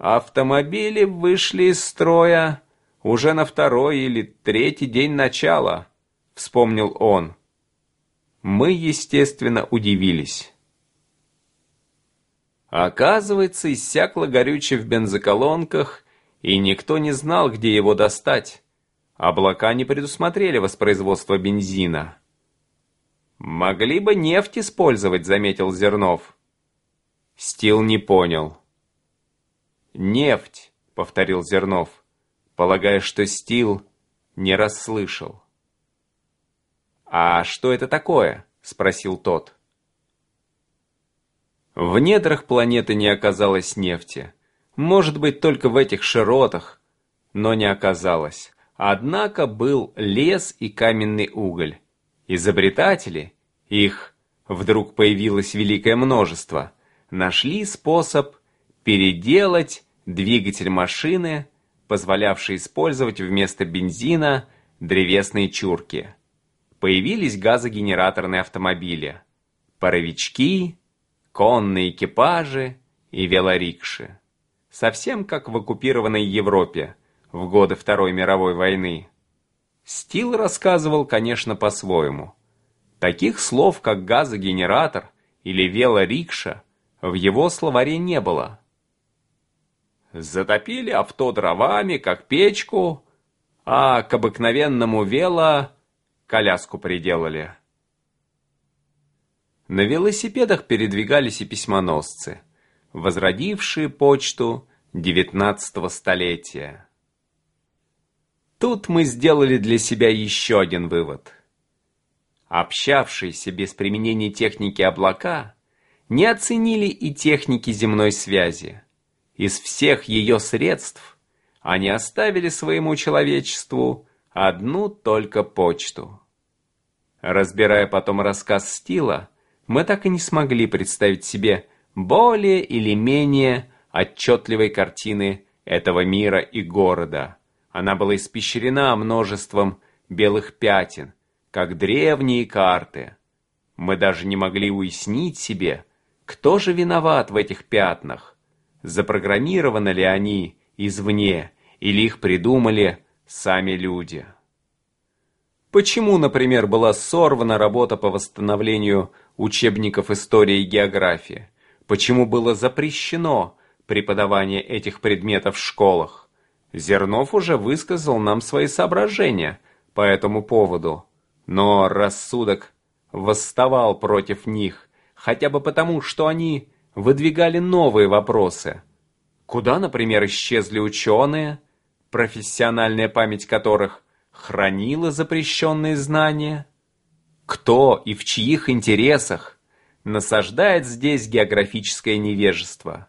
Автомобили вышли из строя уже на второй или третий день начала, вспомнил он. Мы, естественно, удивились. Оказывается, иссякло горючее в бензоколонках, и никто не знал, где его достать. Облака не предусмотрели воспроизводство бензина. «Могли бы нефть использовать», — заметил Зернов. Стил не понял. «Нефть», — повторил Зернов, полагая, что Стил не расслышал. «А что это такое?» — спросил тот. В недрах планеты не оказалось нефти. Может быть, только в этих широтах, но не оказалось. Однако был лес и каменный уголь. Изобретатели, их вдруг появилось великое множество, нашли способ переделать двигатель машины, позволявший использовать вместо бензина древесные чурки. Появились газогенераторные автомобили, паровички, конные экипажи и велорикши. Совсем как в оккупированной Европе в годы Второй мировой войны. Стил рассказывал, конечно, по-своему. Таких слов, как газогенератор или велорикша, в его словаре не было. Затопили авто дровами, как печку, а к обыкновенному вело коляску приделали. На велосипедах передвигались и письмоносцы, возродившие почту девятнадцатого столетия. Тут мы сделали для себя еще один вывод. Общавшиеся без применения техники облака не оценили и техники земной связи. Из всех ее средств они оставили своему человечеству одну только почту. Разбирая потом рассказ Стила, мы так и не смогли представить себе более или менее отчетливой картины этого мира и города. Она была испещрена множеством белых пятен, как древние карты. Мы даже не могли уяснить себе, кто же виноват в этих пятнах. Запрограммированы ли они извне, или их придумали сами люди. Почему, например, была сорвана работа по восстановлению учебников истории и географии? Почему было запрещено преподавание этих предметов в школах? Зернов уже высказал нам свои соображения по этому поводу, но рассудок восставал против них, хотя бы потому, что они выдвигали новые вопросы. Куда, например, исчезли ученые, профессиональная память которых хранила запрещенные знания? Кто и в чьих интересах насаждает здесь географическое невежество?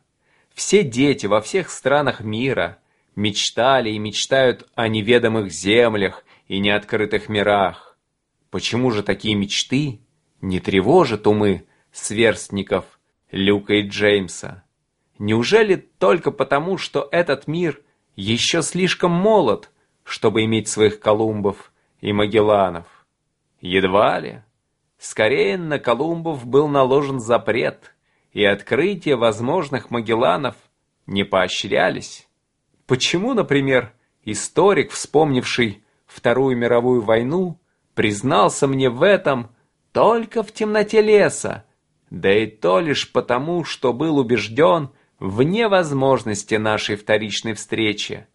Все дети во всех странах мира мечтали и мечтают о неведомых землях и неоткрытых мирах. Почему же такие мечты не тревожат умы сверстников Люка и Джеймса? Неужели только потому, что этот мир еще слишком молод, чтобы иметь своих Колумбов и Магелланов? Едва ли. Скорее на Колумбов был наложен запрет, и открытие возможных Магелланов не поощрялись. Почему, например, историк, вспомнивший Вторую мировую войну, признался мне в этом только в темноте леса, да и то лишь потому, что был убежден в невозможности нашей вторичной встречи.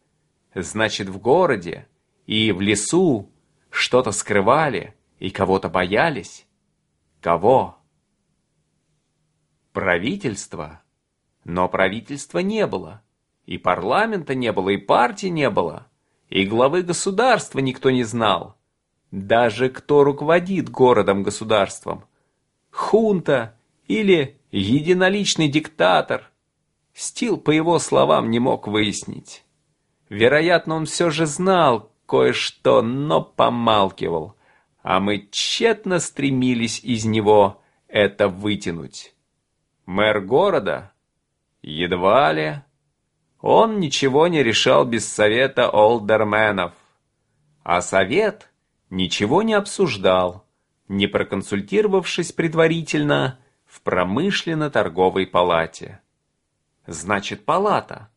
Значит, в городе и в лесу что-то скрывали и кого-то боялись. Кого? Правительство. Но правительства не было. И парламента не было, и партии не было. И главы государства никто не знал. Даже кто руководит городом-государством. Хунта или единоличный диктатор. Стил, по его словам, не мог выяснить. Вероятно, он все же знал кое-что, но помалкивал. А мы тщетно стремились из него это вытянуть. Мэр города? Едва ли. Он ничего не решал без совета олдерменов. А совет ничего не обсуждал, не проконсультировавшись предварительно в промышленно-торговой палате. Значит, палата.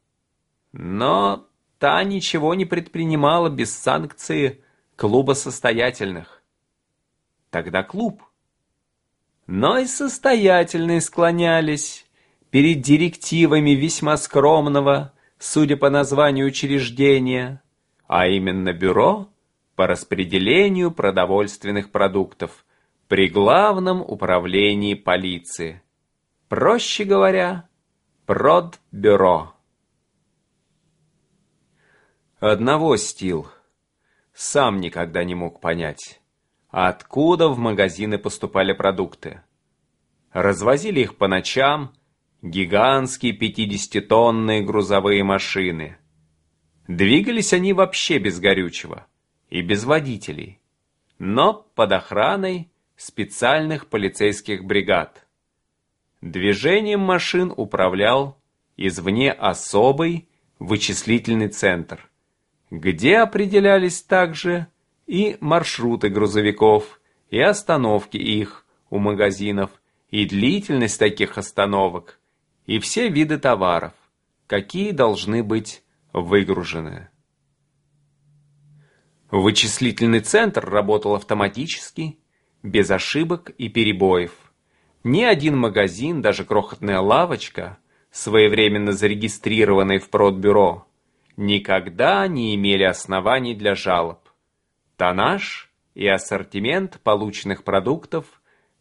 Но та ничего не предпринимала без санкции клуба состоятельных. Тогда клуб. Но и состоятельные склонялись перед директивами весьма скромного, судя по названию учреждения, а именно бюро по распределению продовольственных продуктов при Главном управлении полиции. Проще говоря, продбюро. Одного стил сам никогда не мог понять, откуда в магазины поступали продукты. Развозили их по ночам гигантские 50-тонные грузовые машины. Двигались они вообще без горючего и без водителей, но под охраной специальных полицейских бригад. Движением машин управлял извне особый вычислительный центр, где определялись также и маршруты грузовиков, и остановки их у магазинов, и длительность таких остановок, и все виды товаров, какие должны быть выгружены. Вычислительный центр работал автоматически, без ошибок и перебоев. Ни один магазин, даже крохотная лавочка, своевременно зарегистрированная в продбюро, никогда не имели оснований для жалоб. Тонаж и ассортимент полученных продуктов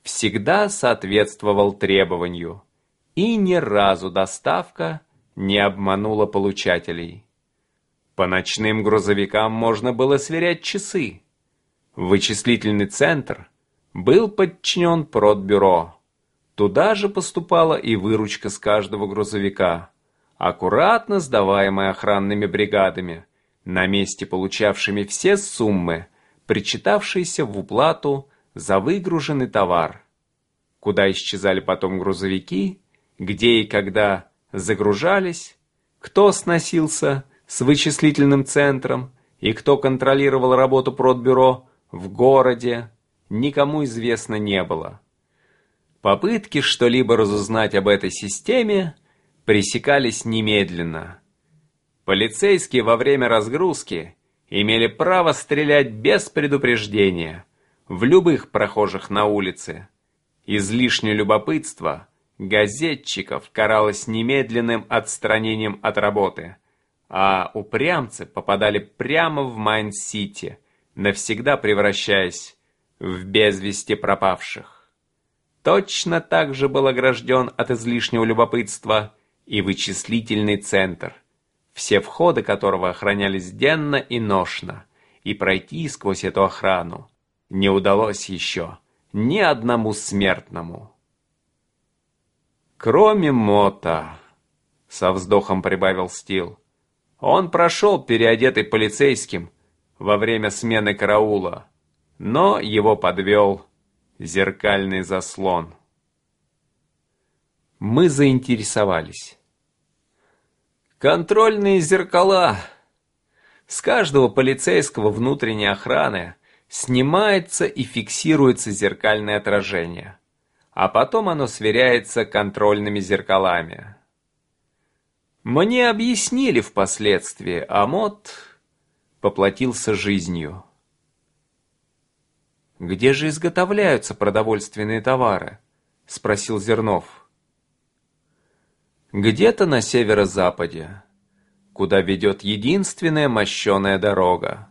всегда соответствовал требованию, и ни разу доставка не обманула получателей. По ночным грузовикам можно было сверять часы. Вычислительный центр был подчинен продбюро. Туда же поступала и выручка с каждого грузовика, аккуратно сдаваемая охранными бригадами, на месте получавшими все суммы, причитавшиеся в уплату за выгруженный товар. Куда исчезали потом грузовики, где и когда загружались, кто сносился с вычислительным центром и кто контролировал работу продбюро в городе, никому известно не было. Попытки что-либо разузнать об этой системе пресекались немедленно. Полицейские во время разгрузки имели право стрелять без предупреждения в любых прохожих на улице. Излишнее любопытство газетчиков каралось немедленным отстранением от работы, а упрямцы попадали прямо в Майн-Сити, навсегда превращаясь в безвести пропавших. Точно так же был огражден от излишнего любопытства и вычислительный центр, все входы которого охранялись денно и ношно, и пройти сквозь эту охрану не удалось еще ни одному смертному. Кроме Мота, со вздохом прибавил Стил, он прошел переодетый полицейским во время смены караула, но его подвел зеркальный заслон. Мы заинтересовались. Контрольные зеркала. С каждого полицейского внутренней охраны снимается и фиксируется зеркальное отражение, а потом оно сверяется контрольными зеркалами. Мне объяснили впоследствии, а Мот поплатился жизнью. «Где же изготовляются продовольственные товары?» — спросил Зернов. «Где-то на северо-западе, куда ведет единственная мощеная дорога.